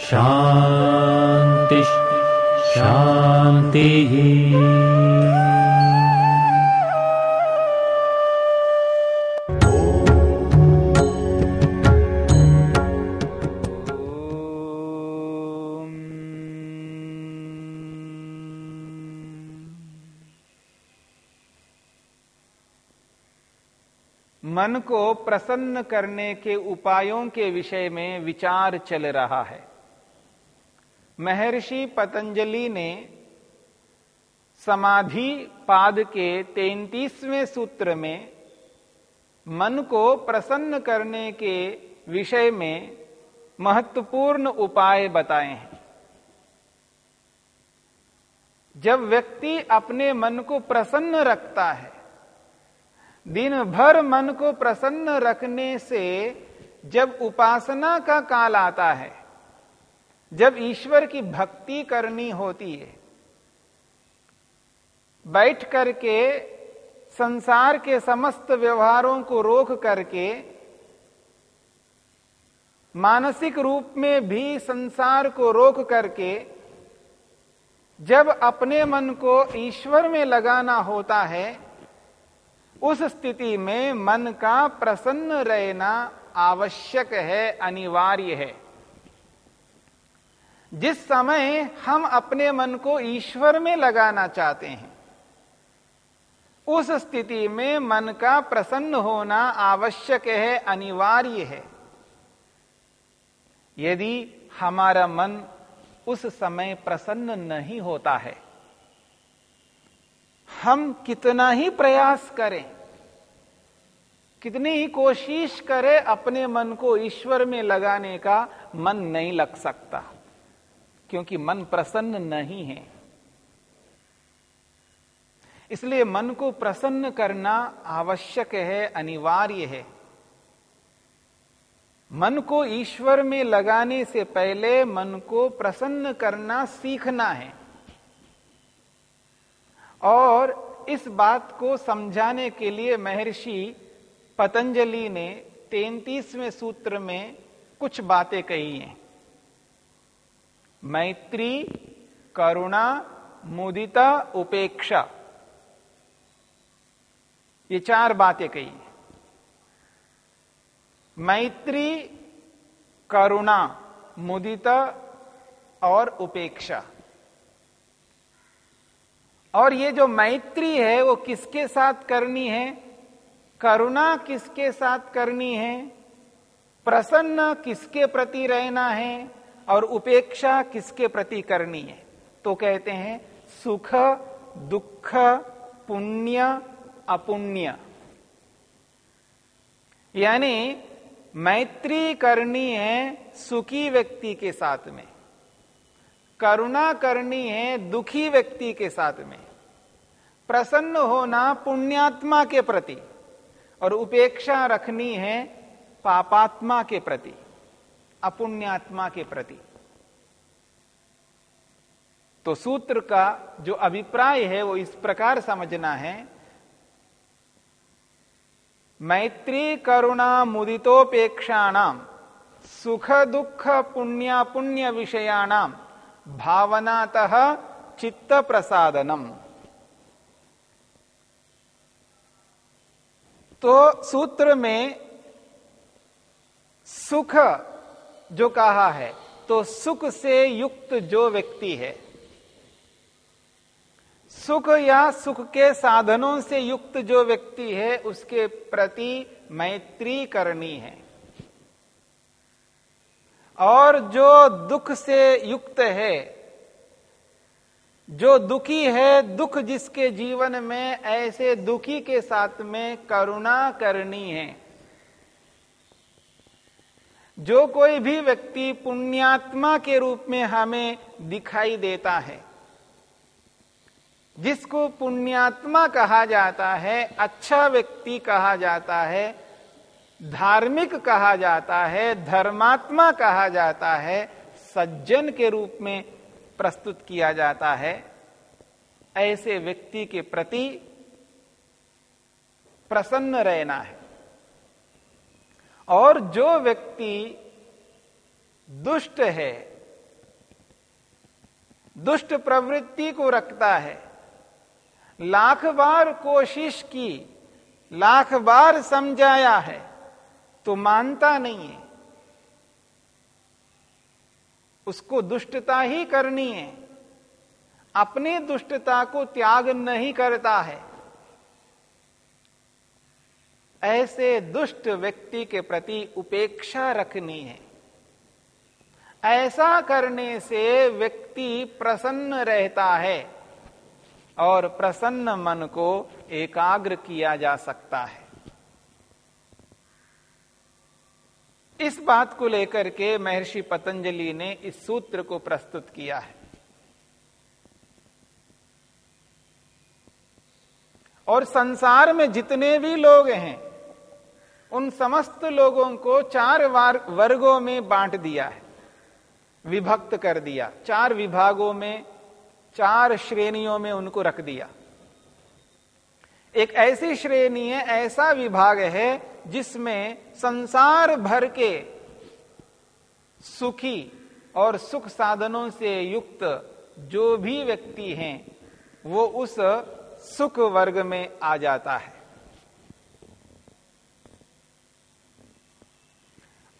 शान्तिः शान्तिः मन को प्रसन्न करने के उपायों के विषय में विचार चल रहा है। महर्षि पतंजलि ने समाधि पाद के तैतीसवें सूत्र में मन को प्रसन्न करने के विषय में महत्वपूर्ण उपाय बताए हैं। जब व्यक्ति अपने मन को प्रसन्न रखता है दिन भर मन को प्रसन्न रखने से जब उपासना का काल आता है जब ईश्वर की भक्ति करनी होती है, बैठ करके संसार के समस्त व्यवहारों को रोक करके मानसिक रूप में भी संसार को रोक करके जब अपने मन को ईश्वर में लगाना होता है, उस स्थिति में मन का प्रसन्न रहना आवश्यक है, अनिवार्य है। जिस समय हम अपने मन को ईश्वर में लगाना चाहते हैं, उस स्थिति में मन का प्रसन्न होना आवश्यक है, अनिवार्य है। यदि हमारा मन उस समय प्रसन्न नहीं होता है, हम कितना ही प्रयास करें, कितनी ही कोशिश करें अपने मन को ईश्वर में लगाने का, मन नहीं लग सकता। क्योंकि मन प्रसन्न नहीं है। इसलिए मन को प्रसन्न करना आवश्यक है, अनिवार्य है। मन को ईश्वर में लगाने से पहले मन को प्रसन्न करना सीखना है। और इस बात को समझाने के लिए महर्षि पतंजलि ने तैतीसवें सूत्र में कुछ बातें कही हैं। मैत्री, करुणा, मुदिता, उपेक्षा। ये चार बातें कही। मैत्री, करुणा, मुदिता और उपेक्षा। और ये जो मैत्री है, वो किसके साथ करनी है? करुणा किसके साथ करनी है? प्रसन्न किसके प्रति रहना है? और उपेक्षा किसके प्रति करनी है? तो कहते हैं, सुख, दुख, पुण्य, अपुण्य। यानी, मैत्री करनी है सुखी व्यक्ति के साथ में। करुणा करनी है दुखी व्यक्ति के साथ में। प्रसन्न होना पुण्यात्मा के प्रति। और उपेक्षा रखनी है पापात्मा के प्रति। अपुण्यात्मा के प्रति। तो सूत्र का जो अभिप्राय है, वो इस प्रकार समझना है, मैत्री करुणा मुदितोपेक्षाणाम सुख दुख पुण्य पुण्य विषयाणाम भावनातः चित्त प्रसादनम तो सूत्र में सुख जो कहा है तो सुख से युक्त जो व्यक्ति है, सुख या सुख के साधनों से युक्त जो व्यक्ति है, उसके प्रति मैत्री करनी है। और जो दुख से युक्त है, जो दुखी है, दुख जिसके जीवन में, ऐसे दुखी के साथ में करुणा करनी है। जो कोई भी व्यक्ति पुण्यात्मा के रूप में हमें दिखाई देता है, जिसको पुण्यात्मा कहा जाता है अच्छा व्यक्ति कहा जाता है, धार्मिक कहा जाता है, धर्मात्मा कहा जाता है, सज्जन के रूप में प्रस्तुत किया जाता है, ऐसे व्यक्ति के प्रति प्रसन्न रहना है। और जो व्यक्ति दुष्ट है, दुष्ट प्रवृत्ति को रखता है, लाख बार कोशिश की, लाख बार समझाया है तो मानता नहीं है। उसको दुष्टता ही करनी है। अपनी दुष्टता को त्याग नहीं करता है। ऐसे दुष्ट व्यक्ति के प्रति उपेक्षा रखनी है। ऐसा करने से व्यक्ति प्रसन्न रहता है और प्रसन्न मन को एकाग्र किया जा सकता है। इस बात को लेकर के महर्षि पतंजलि ने इस सूत्र को प्रस्तुत किया है। और संसार में जितने भी लोग हैं उन समस्त लोगों को चार वर्गों में बांट दिया है। विभक्त कर दिया। चार विभागों में, चार श्रेणियों में उनको रख दिया। एक ऐसी श्रेणी है, ऐसा विभाग है, जिसमें संसार भर के सुखी और सुख साधनों से युक्त जो भी व्यक्ति हैं, वो उस सुख वर्ग में आ जाता है।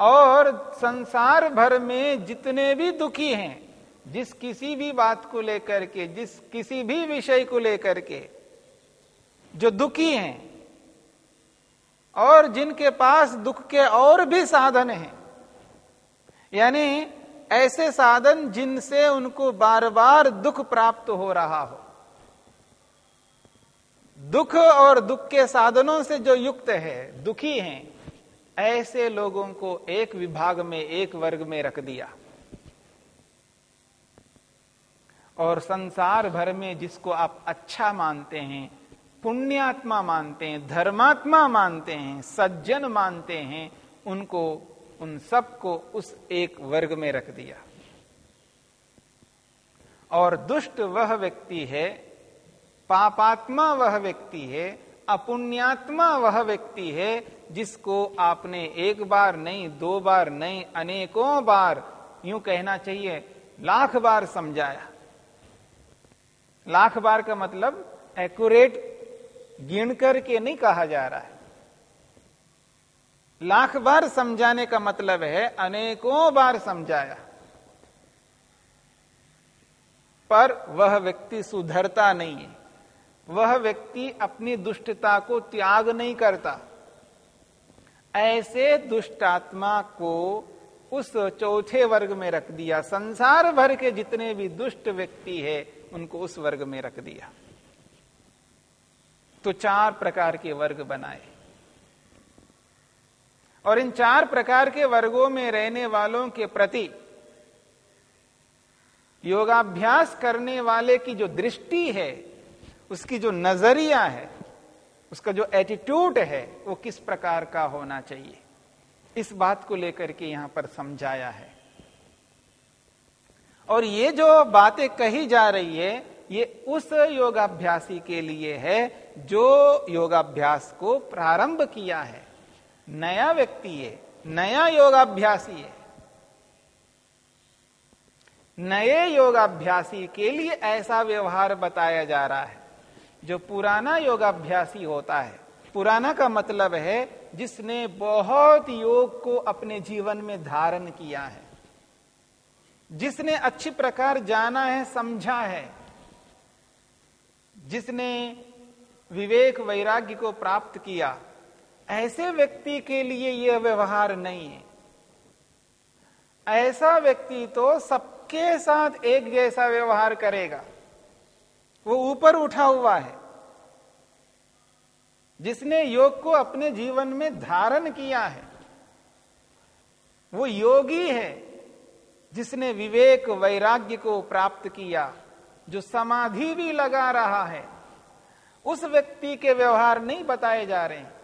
और संसार भर में जितने भी दुखी हैं, जिस किसी भी बात को लेकर के, जिस किसी भी विषय को लेकर के, जो दुखी हैं, और जिनके पास दुख के और भी साधन हैं, यानी ऐसे साधन जिनसे उनको बार बार दुख प्राप्त हो रहा हो। दुख और दुख के साधनों से जो युक्त है, दुखी हैं ऐसे लोगों को एक विभाग में, एक वर्ग में रख दिया। और संसार भर में जिसको आप अच्छा मानते हैं, पुण्यात्मा मानते हैं, धर्मात्मा मानते हैं, सज्जन मानते हैं, उनको, उन सबको उस एक वर्ग में रख दिया। और दुष्ट वह व्यक्ति है, पापात्मा वह व्यक्ति है, अपुण्यात्मा वह व्यक्ति है जिसको आपने एक बार नहीं, दो बार नहीं, अनेकों बार यूँ कहना चाहिए, लाख बार समझाया। लाख बार का मतलब एक्यूरेट गिन करके नहीं कहा जा रहा है। लाख बार समझाने का मतलब है अनेकों बार समझाया। पर वह व्यक्ति सुधरता नहीं है। वह व्यक्ति अपनी दुष्टता को त्याग नहीं करता। ऐसे दुष्टात्मा को उस चौथे वर्ग में रख दिया। संसार भर के जितने भी दुष्ट व्यक्ति है, उनको उस वर्ग में रख दिया। तो चार प्रकार के वर्ग बनाए। और इन चार प्रकार के वर्गों में रहने वालों के प्रति योगाभ्यास करने वाले की जो दृष्टि है, उसकी जो नज़रिया है उसका जो एटीट्यूड है, वो किस प्रकार का होना चाहिए? इस बात को लेकर के यहाँ पर समझाया है। और ये जो बातें कही जा रही है, ये उस योगाभ्यासी के लिए है, जो योगाभ्यास को प्रारंभ किया है। नया व्यक्ति है, नया योगाभ्यासी है। नए योगाभ्यासी के लिए ऐसा व्यवहार बताया जा रहा है। जो पुराना योगाभ्यासी होता है। पुराना का मतलब है, जिसने बहुत योग को अपने जीवन में धारण किया है। जिसने अच्छी प्रकार जाना है, समझा है। जिसने विवेक वैराग्य को प्राप्त किया, ऐसे व्यक्ति के लिए यह व्यवहार नहीं है। ऐसा व्यक्ति तो सबके साथ एक जैसा व्यवहार करेगा। वो ऊपर उठा हुआ है। जिसने योग को अपने जीवन में धारण किया है, वो योगी है जिसने विवेक वैराग्य को प्राप्त किया, जो समाधि भी लगा रहा है। उस व्यक्ति के व्यवहार नहीं बताए जा रहे हैं।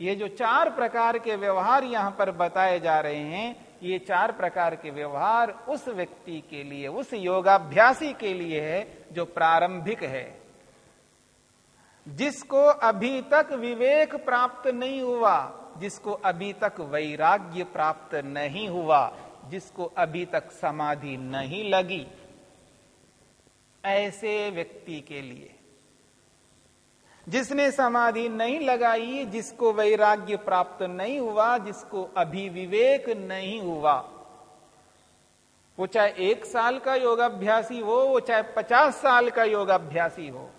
ये जो चार प्रकार के व्यवहार यहाँ पर बताए जा रहे हैं ये चार प्रकार के व्यवहार उस व्यक्ति के लिए, उस योगाभ्यासी के लिए है जो प्रारंभिक है। जिसको अभी तक विवेक प्राप्त नहीं हुआ, जिसको अभी तक वैराग्य प्राप्त नहीं हुआ, जिसको अभी तक समाधि नहीं लगी, ऐसे व्यक्ति के लिए। जिसने समाधि नहीं लगाई, जिसको वैराग्य प्राप्त नहीं हुआ, जिसको अभी विवेक नहीं हुआ। वो चाहे एक साल का योगाभ्यासी हो, वो चाहे पचास साल का योगाभ्यासी हो।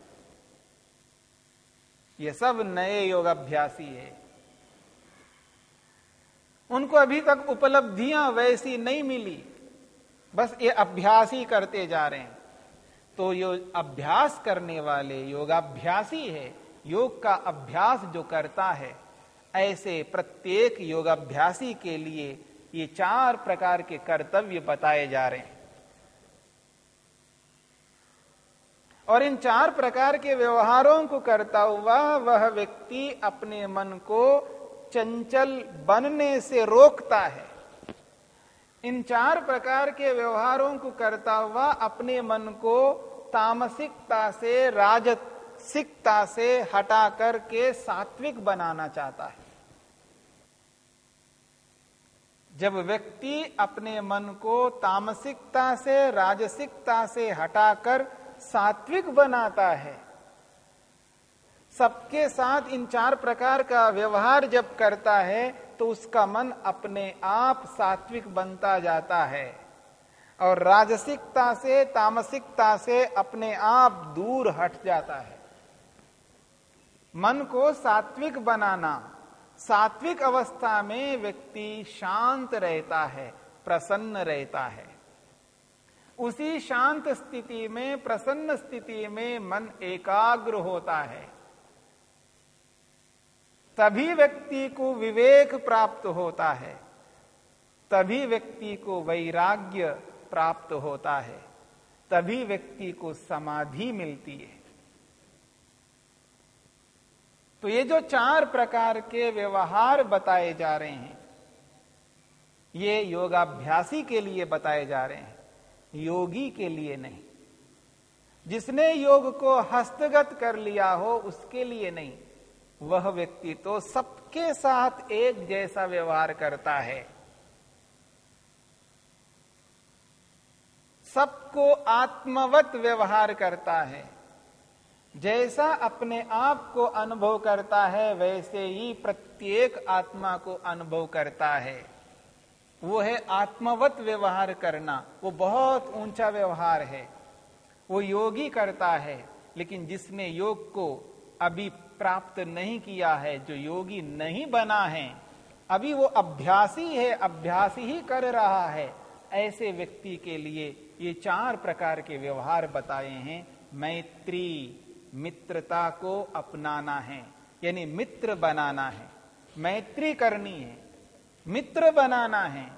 ये सब नए योगाभ्यासी है। उनको अभी तक उपलब्धियाँ वैसी नहीं मिली। बस ये अभ्यास ही करते जा रहे हैं। तो यो अभ्यास करने वाले योगाभ्यासी है। योग का अभ्यास जो करता है, ऐसे प्रत्येक योगाभ्यासी के लिए ये चार प्रकार के कर्तव्य बताए जा रहे हैं। और इन चार प्रकार के व्यवहारों को करता हुआ वह व्यक्ति अपने मन को चंचल बनने से रोकता है। इन चार प्रकार के व्यवहारों को करता हुआ अपने मन को तामसिकता से, राजसिकता से हटा करके सात्विक बनाना चाहता है। जब व्यक्ति अपने मन को तामसिकता से, राजसिकता से हटाकर सात्विक बनाता है, सबके साथ इन चार प्रकार का व्यवहार जब करता है तो उसका मन अपने आप सात्विक बनता जाता है। और राजसिकता से, तामसिकता से अपने आप दूर हट जाता है। मन को सात्विक बनाना, सात्विक अवस्था में व्यक्ति शांत रहता है, प्रसन्न रहता है। उसी शांत स्थिति में, प्रसन्न स्थिति में मन एकाग्र होता है। तभी व्यक्ति को विवेक प्राप्त होता है, तभी व्यक्ति को वैराग्य प्राप्त होता है, तभी व्यक्ति को समाधि मिलती है। तो ये जो चार प्रकार के व्यवहार बताए जा रहे हैं, ये योगाभ्यासी के लिए बताए जा रहे हैं, योगी के लिए नहीं। जिसने योग को हस्तगत कर लिया हो, उसके लिए नहीं। वह व्यक्ति तो सबके साथ एक जैसा व्यवहार करता है। सबको आत्मवत व्यवहार करता है। जैसा अपने आप को अनुभव करता है, वैसे ही प्रत्येक आत्मा को अनुभव करता है। वो है आत्मवत व्यवहार करना। वो बहुत ऊँचा व्यवहार है। वो योगी करता है, लेकिन जिसने योग को अभी प्राप्त नहीं किया है, जो योगी नहीं बना है, अभी वो अभ्यासी है, अभ्यासी ही कर रहा है। ऐसे व्यक्ति के लिए ये चार प्रकार के व्यवहार बताए हैं, मैत्री, मित्रता को अपनाना है, यानी मित्र बनाना है। मैत्री करनी है, मित्र बनाना है।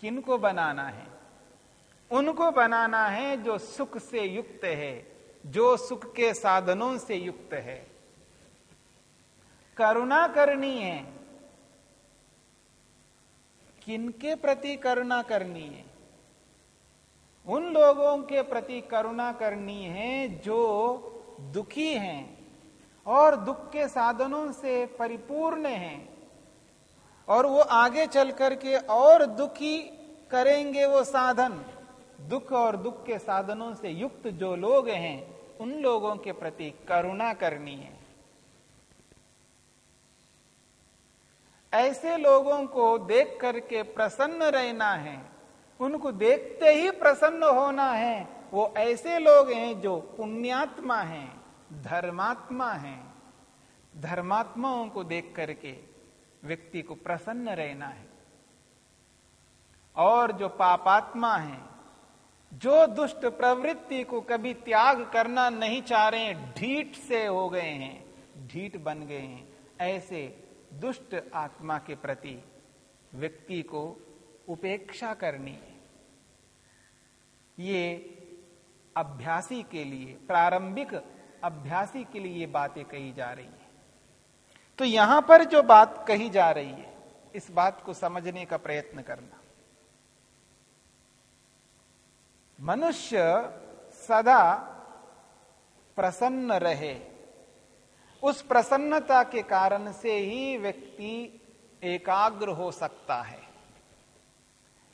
किनको बनाना है? उनको बनाना है जो सुख से युक्त है, जो सुख के साधनों से युक्त है। करुणा करनी है किनके प्रति करुणा करनी है? उन लोगों के प्रति करुणा करनी है जो दुखी हैं और दुख के साधनों से परिपूर्ण हैं। और वो आगे चल करके और दुखी करेंगे वो साधन। दुख और दुख के साधनों से युक्त जो लोग हैं, उन लोगों के प्रति करुणा करनी है। ऐसे लोगों को देख करके प्रसन्न रहना है। उनको देखते ही प्रसन्न होना है। वो ऐसे लोग हैं जो पुण्यात्मा हैं, धर्मात्मा हैं। धर्मात्माओं को देख करके व्यक्ति को प्रसन्न रहना है। और जो पापात्मा है, जो दुष्ट प्रवृत्ति को कभी त्याग करना नहीं चाह रहे हैं, ढीठ से हो गए हैं, ढीठ बन गए हैं। ऐसे दुष्ट आत्मा के प्रति व्यक्ति को उपेक्षा करनी ये अभ्यासी के लिए, प्रारंभिक अभ्यासी के लिए ये बातें कही जा रही है। तो यहाँ पर जो बात कही जा रही है, इस बात को समझने का प्रयत्न करना। मनुष्य सदा प्रसन्न रहे। उस प्रसन्नता के कारण से ही व्यक्ति एकाग्र हो सकता है।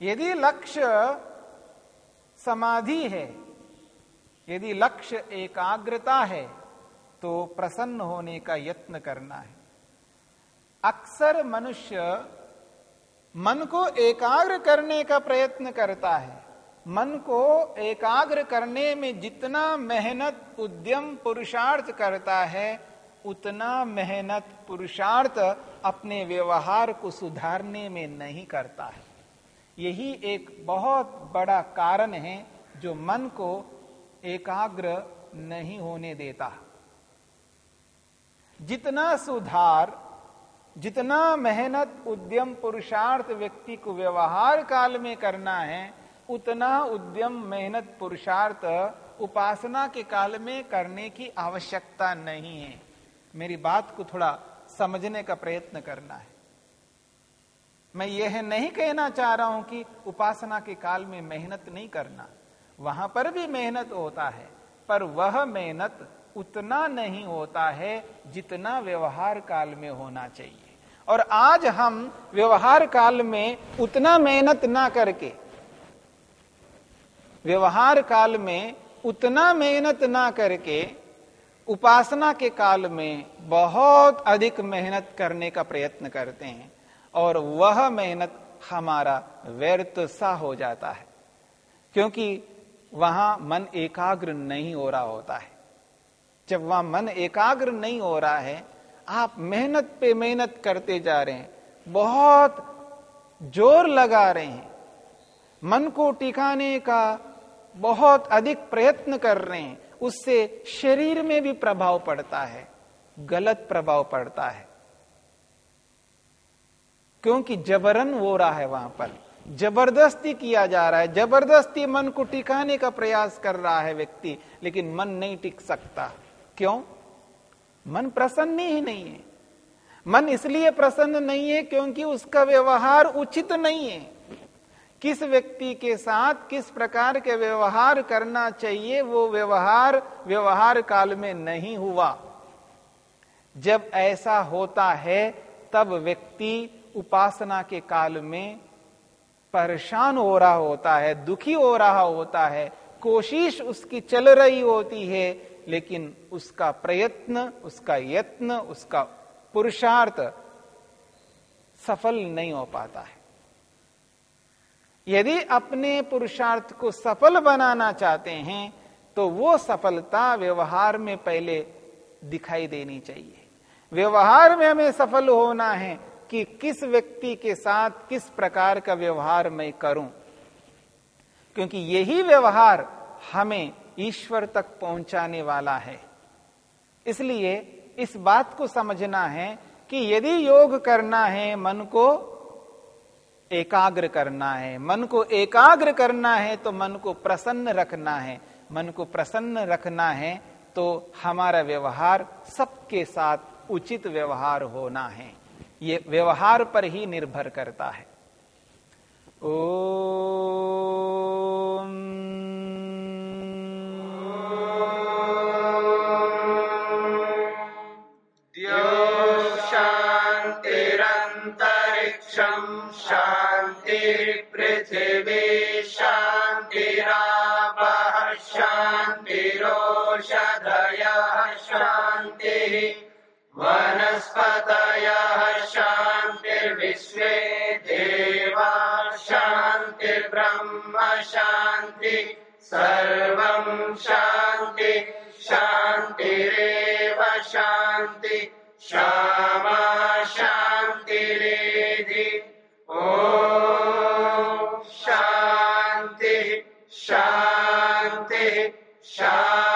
यदि लक्ष्य समाधि है, यदि लक्ष्य एकाग्रता है तो प्रसन्न होने का यत्न करना है। अक्सर मनुष्य मन को एकाग्र करने का प्रयत्न करता है। मन को एकाग्र करने में जितना मेहनत, उद्यम, पुरुषार्थ करता है उतना मेहनत पुरुषार्थ अपने व्यवहार को सुधारने में नहीं करता है। यही एक बहुत बड़ा कारण है जो मन को एकाग्र नहीं होने देता। जितना सुधार, जितना मेहनत उद्यम पुरुषार्थ व्यक्ति को व्यवहार काल में करना है, उतना उद्यम मेहनत पुरुषार्थ उपासना के काल में करने की आवश्यकता नहीं है। मेरी बात को थोड़ा समझने का प्रयत्न करना है। मैं यह नहीं कहना चाह रहा हूँ कि उपासना के काल में मेहनत नहीं करना। वहाँ पर भी मेहनत होता है, पर वह मेहनत उतना नहीं होता है जितना व्यवहार काल में होना चाहिए। और आज हम व्यवहार काल में उतना मेहनत ना करके, व्यवहार काल में उतना मेहनत ना करके उपासना के काल में बहुत अधिक मेहनत करने का प्रयत्न करते हैं और वह मेहनत हमारा व्यर्थ सा हो जाता है, क्योंकि वहाँ मन एकाग्र नहीं हो रहा होता है। जब वहाँ मन एकाग्र नहीं हो रहा है, आप मेहनत पे मेहनत करते जा रहे हैं, बहुत ज़ोर लगा रहे हैं, मन को टिकाने का बहुत अधिक प्रयत्न कर रहे हैं उससे शरीर में भी प्रभाव पड़ता है, गलत प्रभाव पड़ता है। क्योंकि जबरन हो रहा है वहाँ पर। ज़बरदस्ती किया जा रहा है, ज़बरदस्ती मन को टिकाने का प्रयास कर रहा है व्यक्ति, लेकिन मन नहीं टिक सकता। क्यों? मन प्रसन्न ही नहीं है। मन इसलिए प्रसन्न नहीं है क्योंकि उसका व्यवहार उचित नहीं है। किस व्यक्ति के साथ किस प्रकार के व्यवहार करना चाहिए, वो व्यवहार व्यवहार काल में नहीं हुआ। जब ऐसा होता है, तब व्यक्ति उपासना के काल में परेशान हो रहा होता है, दुखी हो रहा होता है। कोशिश उसकी चल रही होती है, लेकिन उसका प्रयत्न, उसका यत्न, उसका पुरुषार्थ सफल नहीं हो पाता है। यदि अपने पुरुषार्थ को सफल बनाना चाहते हैं तो वो सफलता व्यवहार में पहले दिखाई देनी चाहिए। व्यवहार में हमें सफल होना है कि किस व्यक्ति के साथ किस प्रकार का व्यवहार मैं करूँ। क्योंकि यही व्यवहार हमें ईश्वर तक पहुँचाने वाला है। इसलिए इस बात को समझना है कि यदि योग करना है मन को एकाग्र करना है। मन को एकाग्र करना है तो मन को प्रसन्न रखना है। मन को प्रसन्न रखना है तो हमारा व्यवहार सबके साथ उचित व्यवहार होना है। ये व्यवहार पर ही निर्भर करता है। ओ सर्वम् शान्ति शान्तिरेव शान्ति। श्यामा शान्तिरेधि। ओ शान्ति शान्ति शान्ति।